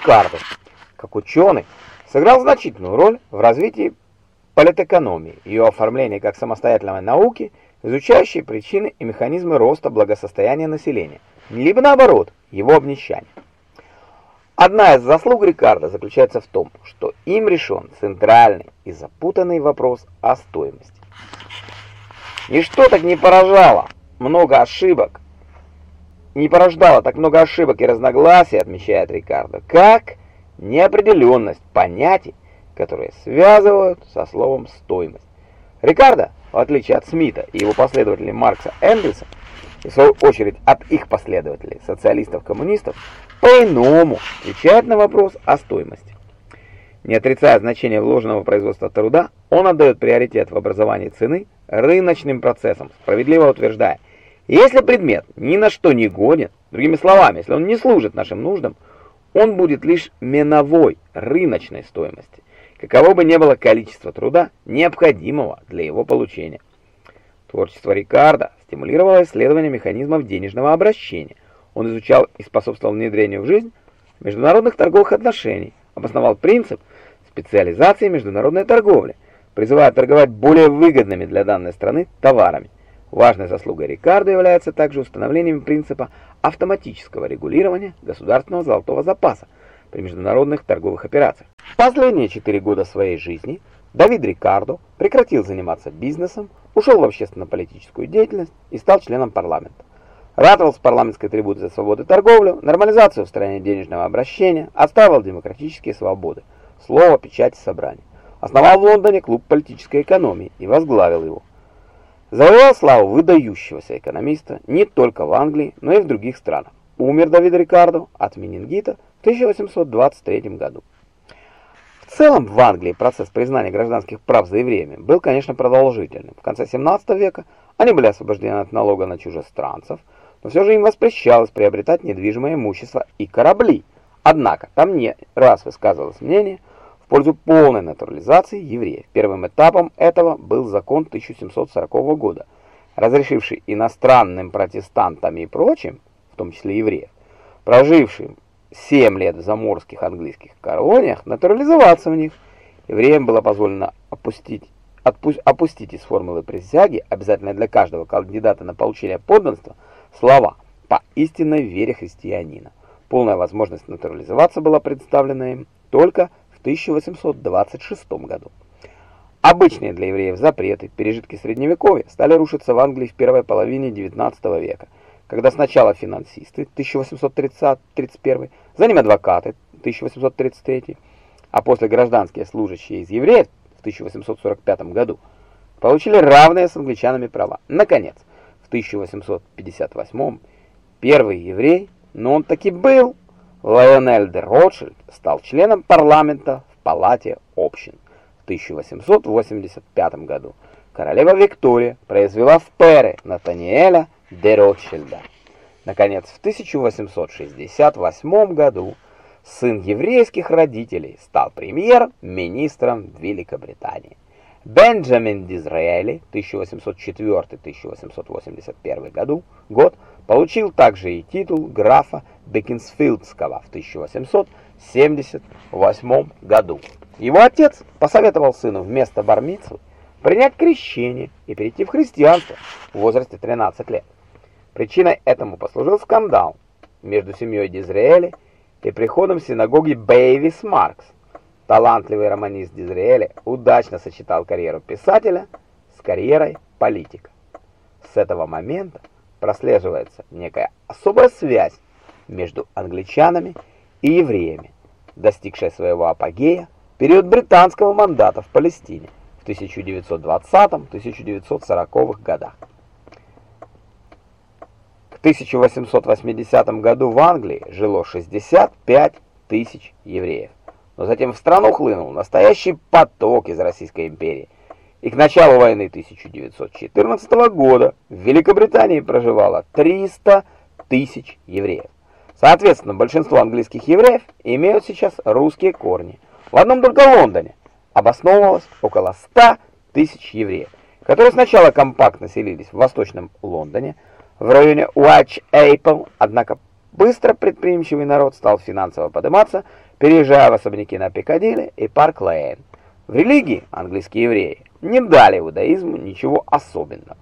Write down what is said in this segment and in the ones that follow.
Рикардо, как ученый, сыграл значительную роль в развитии политэкономии, ее оформлении как самостоятельной науки, изучающей причины и механизмы роста благосостояния населения, либо наоборот, его обнищания. Одна из заслуг Рикардо заключается в том, что им решен центральный и запутанный вопрос о стоимости. Ничто так не поражало много ошибок, не порождало так много ошибок и разногласий, отмечает Рикардо, как неопределенность понятий, которые связывают со словом «стоимость». Рикардо, в отличие от Смита и его последователей Маркса Энгельса, и в свою очередь от их последователей, социалистов-коммунистов, по-иному отвечает на вопрос о стоимости. Не отрицая значение вложенного производства труда, он отдает приоритет в образовании цены рыночным процессам, справедливо утверждая, если предмет ни на что не годен, другими словами, если он не служит нашим нуждам, он будет лишь меновой рыночной стоимости, каково бы ни было количество труда, необходимого для его получения. Творчество Рикардо стимулировало исследование механизмов денежного обращения. Он изучал и способствовал внедрению в жизнь международных торговых отношений, обосновал принцип специализации международной торговли, призывая торговать более выгодными для данной страны товарами. Важной заслугой Рикардо является также установлением принципа автоматического регулирования государственного золотого запаса при международных торговых операциях. В последние четыре года своей жизни Давид Рикардо прекратил заниматься бизнесом, ушел в общественно-политическую деятельность и стал членом парламента. Ратовал с парламентской трибуны за свободу торговлю, нормализацию в стране денежного обращения, отстаивал демократические свободы, слово, печать и собрание. Основал в Лондоне клуб политической экономии и возглавил его. Завоевал славу выдающегося экономиста не только в Англии, но и в других странах. Умер Давид Рикардо от менингита в 1823 году. В целом в Англии процесс признания гражданских прав за евреями был, конечно, продолжительным. В конце 17 века они были освобождены от налога на чужестранцев, но все же им воспрещалось приобретать недвижимое имущество и корабли. Однако там не раз высказывалось мнение, пользу полной натурализации евреев. Первым этапом этого был закон 1740 года, разрешивший иностранным протестантам и прочим, в том числе евреев, прожившим 7 лет в заморских английских колониях, натурализоваться в них. Евреям было позволено опустить, отпусть, опустить из формулы присяги, обязательно для каждого кандидата на получение подданства, слова «по истинной вере христианина». Полная возможность натурализоваться была представлена им только в 1826 году. Обычные для евреев запреты, пережитки средневековья стали рушиться в Англии в первой половине XIX века, когда сначала финансисты 1830-31, за ним адвокаты 1833, а после гражданские служащие из евреев в 1845 году получили равные с англичанами права. Наконец, в 1858 первый еврей, но он таки был, Лайонель де Ротшильд стал членом парламента в Палате общин в 1885 году. Королева Виктория произвела в Пере Натаниэля де Ротшильда. Наконец, в 1868 году сын еврейских родителей стал премьер-министром Великобритании. Бенджамин Дизраэли 1804-1881 году год получил также и титул графа Бекинсфилдского в 1878 году. Его отец посоветовал сыну вместо бармицвы принять крещение и перейти в христианство в возрасте 13 лет. Причиной этому послужил скандал между семьей Дизраэли и приходом синагоги Бейвис Маркс. Талантливый романист Дизраэли удачно сочетал карьеру писателя с карьерой политика. С этого момента прослеживается некая особая связь между англичанами и евреями, достигшая своего апогея в период британского мандата в Палестине в 1920-1940 годах. К 1880 году в Англии жило 65 тысяч евреев, но затем в страну хлынул настоящий поток из Российской империи – и к началу войны 1914 года в Великобритании проживало 300 тысяч евреев. Соответственно, большинство английских евреев имеют сейчас русские корни. В одном только Лондоне обосновывалось около 100 тысяч евреев, которые сначала компактно селились в Восточном Лондоне, в районе Уатч-Эйпл, однако быстро предприимчивый народ стал финансово подниматься переезжая в особняки на Пикадилли и Парк-Лейн. В религии английские евреи не дали иудаизму ничего особенного.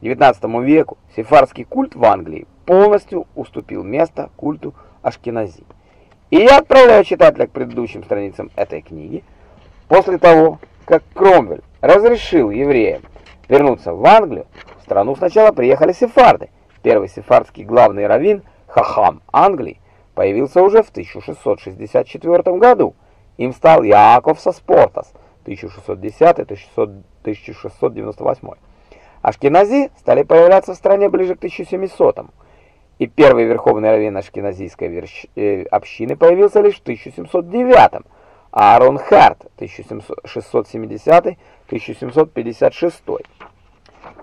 К XIX веку сефардский культ в Англии полностью уступил место культу Ашкенази. И я отправляю читателя к предыдущим страницам этой книги. После того, как Кромвель разрешил евреям вернуться в Англию, в страну сначала приехали сефарды. Первый сефардский главный раввин Хахам Англии появился уже в 1664 году. Им стал Яков Соспортас 1610-1698. Ашкенази стали появляться в стране ближе к 1700 -му и первый верховный раввин ашкеназийской верщ... э, общины появился лишь в 1709 а Аарон Харт 1670-1756.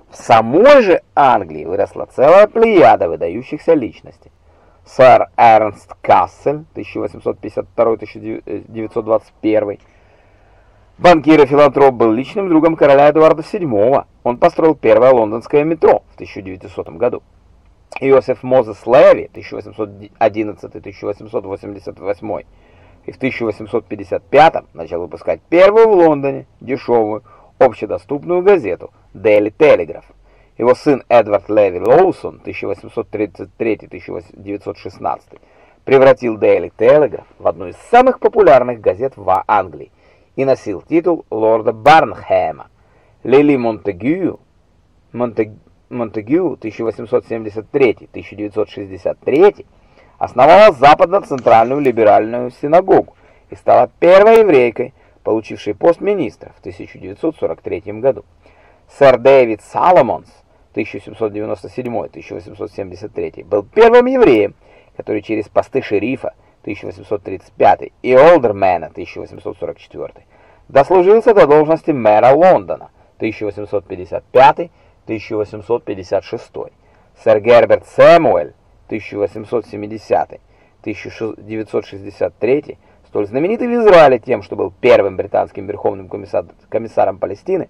В самой же Англии выросла целая плеяда выдающихся личностей. Сэр Эрнст Кассель 1852-1921 Банкир и филантроп был личным другом короля Эдуарда VII. Он построил первое лондонское метро в 1900 году. Иосиф Мозес Леви 1811-1888 и в 1855 начал выпускать первую в Лондоне дешевую общедоступную газету Daily Telegraph. Его сын Эдвард Леви Лоусон 1833-1916 превратил Daily Telegraph в одну из самых популярных газет в Англии и носил титул лорда Барнхэма. Лили Монтегю Монтегю Монтегю 1873-1963 основала Западно-Центральную либеральную синагогу и стала первой еврейкой, получившей пост министра в 1943 году. Сэр Дэвид Саломонс 1797-1873 был первым евреем, который через посты шерифа 1835 и олдермена 1844 дослужился до должности мэра Лондона 1855 1856. Сэр Герберт Сэмуэль 1870-1963, столь знаменитый в Израиле тем, что был первым британским верховным комиссаром Палестины,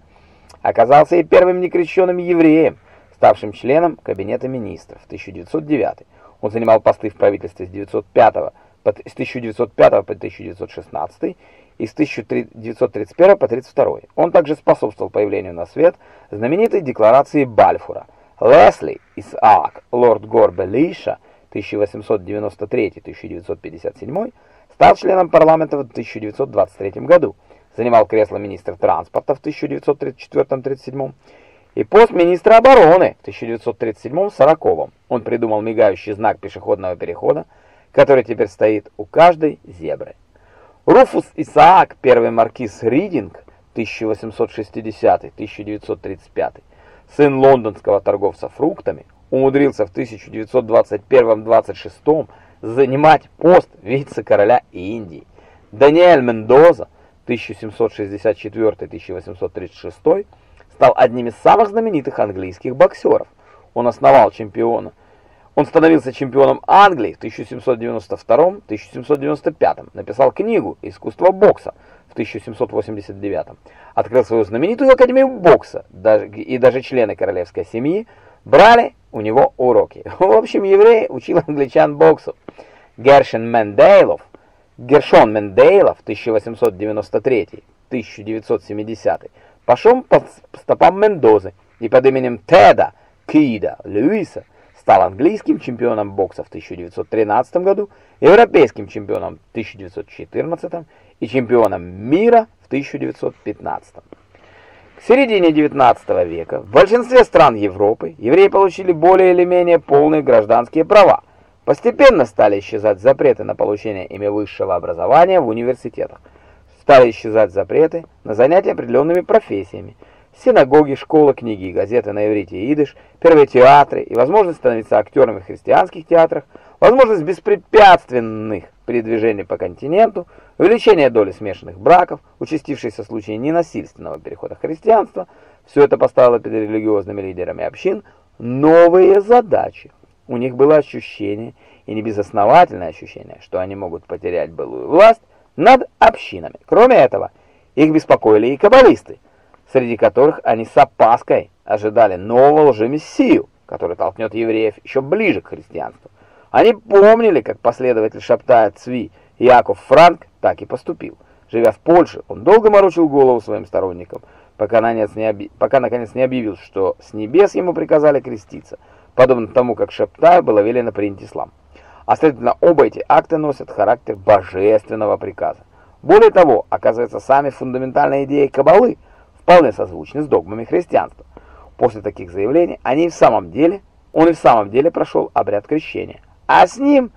оказался и первым некрещенным евреем, ставшим членом Кабинета министров в 1909. Он занимал посты в правительстве с 1905 по, с 1905 по 1916 и с 1931 по 1932. Он также способствовал появлению на свет знаменитой декларации Бальфура. Лесли Исаак, лорд Горбе Лиша, 1893-1957, стал членом парламента в 1923 году, занимал кресло министра транспорта в 1934-37 и пост министра обороны в 1937-40. Он придумал мигающий знак пешеходного перехода, который теперь стоит у каждой зебры. Руфус Исаак, первый маркиз Ридинг, 1860-1935, сын лондонского торговца фруктами, умудрился в 1921-26 занимать пост вице-короля Индии. Даниэль Мендоза, 1764-1836, стал одним из самых знаменитых английских боксеров. Он основал чемпиона он становился чемпионом Англии в 1792-1795, написал книгу «Искусство бокса» в 1789, открыл свою знаменитую академию бокса, и даже члены королевской семьи брали у него уроки. В общем, еврей учил англичан боксу. Гершин Мендейлов, Гершон Мендейлов 1893-1970 пошел по стопам Мендозы и под именем Теда Кида Льюиса стал английским чемпионом бокса в 1913 году, европейским чемпионом в 1914 и чемпионом мира в 1915. К середине 19 века в большинстве стран Европы евреи получили более или менее полные гражданские права. Постепенно стали исчезать запреты на получение ими высшего образования в университетах. Стали исчезать запреты на занятия определенными профессиями – синагоги, школы, книги и газеты на иврите и идыш, первые театры и возможность становиться актерами в христианских театрах, возможность беспрепятственных передвижений по континенту, увеличение доли смешанных браков, участившиеся случаи ненасильственного перехода христианства, все это поставило перед религиозными лидерами общин новые задачи. У них было ощущение, и небезосновательное ощущение, что они могут потерять былую власть над общинами. Кроме этого, их беспокоили и каббалисты – среди которых они с опаской ожидали нового лжемессию, который толкнет евреев еще ближе к христианству. Они помнили, как последователь Шаптая Цви Яков Франк так и поступил. Живя в Польше, он долго морочил голову своим сторонникам, пока, наконец не, оби... пока наконец не объявил, что с небес ему приказали креститься, подобно тому, как Шаптаю было велено принять ислам. А следовательно, оба эти акта носят характер божественного приказа. Более того, оказывается, сами фундаментальные идеи Каббалы вполне созвучны с догмами христианства. После таких заявлений они в самом деле, он и в самом деле прошел обряд крещения. А с ним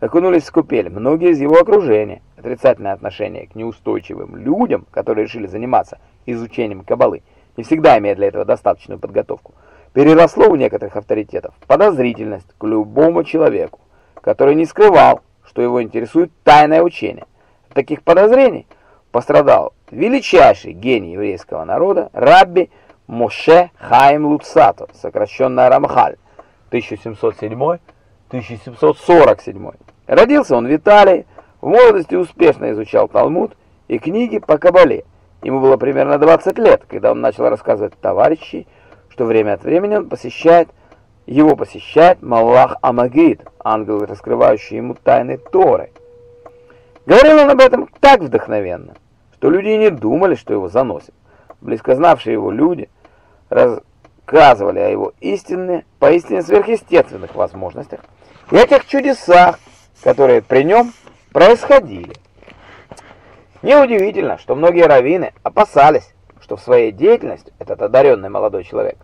окунулись в купель многие из его окружения. Отрицательное отношение к неустойчивым людям, которые решили заниматься изучением Каббалы, не всегда имея для этого достаточную подготовку, переросло у некоторых авторитетов подозрительность к любому человеку, который не скрывал, что его интересует тайное учение. Таких подозрений пострадал величайший гений еврейского народа, рабби Моше Хаим Луцато, сокращенно Рамхаль, 1707-1747. Родился он в Италии, в молодости успешно изучал Талмуд и книги по Кабале. Ему было примерно 20 лет, когда он начал рассказывать товарищи, что время от времени он посещает, его посещает Маллах Амагид, ангел, раскрывающий ему тайны Торы. Говорил он об этом так вдохновенно, что люди не думали, что его заносят. Близко знавшие его люди рассказывали о его истинных, поистине сверхъестественных возможностях и о тех чудесах, которые при нем происходили. Неудивительно, что многие раввины опасались, что в своей деятельности этот одаренный молодой человек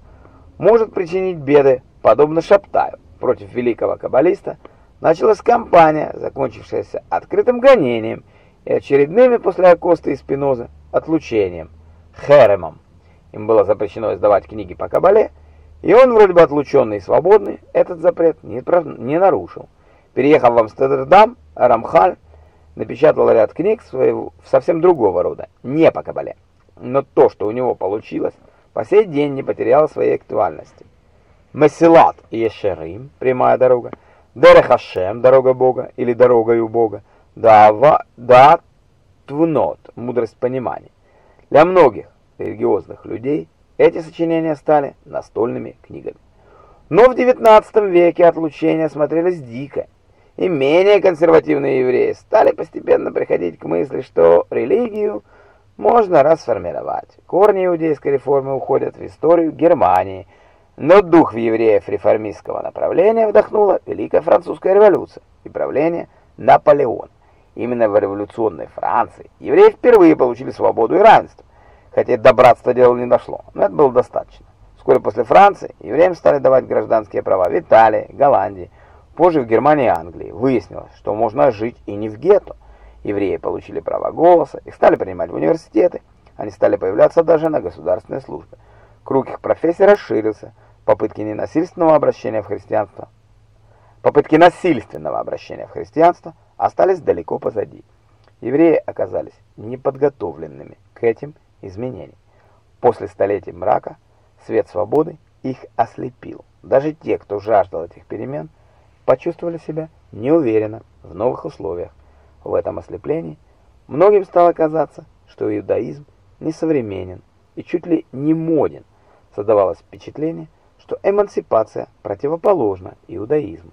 может причинить беды, подобно Шаптаю. Против великого каббалиста началась кампания, закончившаяся открытым гонением и очередными после Акоста и Спинозы отлучением, херемом. Им было запрещено издавать книги по Кабале, и он, вроде бы отлученный и свободный, этот запрет не, не нарушил. Переехав в Амстердам, Рамхаль напечатал ряд книг своего, совсем другого рода, не по Кабале. Но то, что у него получилось, по сей день не потеряло своей актуальности. Месилат Ешерим, прямая дорога, Дерехашем, дорога Бога или дорогою Бога, Дава, Да Твнот, мудрость понимания. Для многих религиозных людей эти сочинения стали настольными книгами. Но в XIX веке отлучения смотрелись дико, и менее консервативные евреи стали постепенно приходить к мысли, что религию можно расформировать. Корни иудейской реформы уходят в историю Германии, но дух в евреев реформистского направления вдохнула Великая Французская революция и правление Наполеона. Именно в революционной Франции евреи впервые получили свободу и равенство хотя до братства дело не дошло, но это было достаточно. Вскоре после Франции евреям стали давать гражданские права в Италии, Голландии, позже в Германии и Англии. Выяснилось, что можно жить и не в гетто. Евреи получили право голоса, их стали принимать в университеты, они стали появляться даже на государственной службе. Круг их профессий расширился, попытки ненасильственного обращения в христианство, попытки насильственного обращения в христианство остались далеко позади. Евреи оказались неподготовленными к этим изменений. После столетий мрака свет свободы их ослепил. Даже те, кто жаждал этих перемен, почувствовали себя неуверенно в новых условиях. В этом ослеплении многим стало казаться, что иудаизм несовременен и чуть ли не моден. Создавалось впечатление, что эмансипация противоположна иудаизму.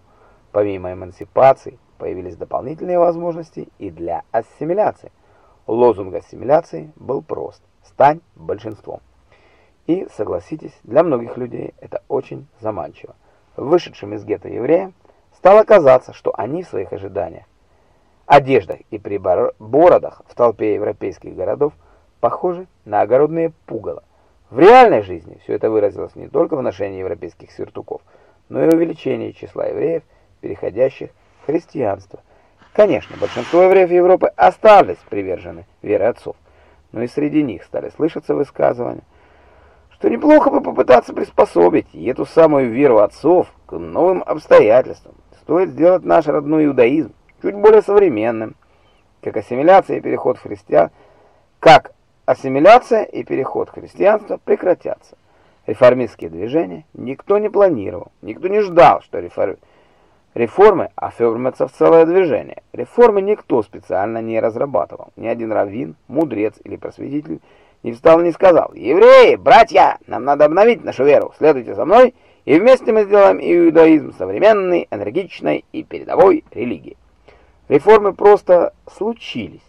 Помимо эмансипации появились дополнительные возможности и для ассимиляции. Лозунг ассимиляции был прост стань большинством. И, согласитесь, для многих людей это очень заманчиво. Вышедшим из гетто евреям стало казаться, что они в своих ожиданиях, одеждах и при бородах в толпе европейских городов похожи на огородные пугало. В реальной жизни все это выразилось не только в ношении европейских сюртуков, но и увеличении числа евреев, переходящих в христианство. Конечно, большинство евреев Европы остались привержены вере отцов, но и среди них стали слышаться высказывания, что неплохо бы попытаться приспособить эту самую веру отцов к новым обстоятельствам. Стоит сделать наш родной иудаизм чуть более современным, как ассимиляция и переход христиан, как ассимиляция и переход в христианство прекратятся. Реформистские движения никто не планировал, никто не ждал, что реформисты Реформы оформятся в целое движение. Реформы никто специально не разрабатывал. Ни один раввин, мудрец или просветитель не встал и не сказал «Евреи, братья, нам надо обновить нашу веру, следуйте за мной, И вместе мы сделаем иудаизм современной, энергичной и передовой религией. Реформы просто случились.